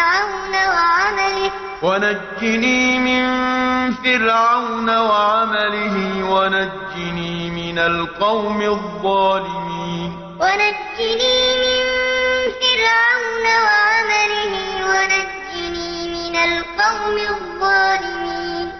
فرعون وعمله. ونجني من فرعون وعمله ونجني من القوم الظالمين. ونجني من فرعون وعمله ونجني من القوم الظالمين.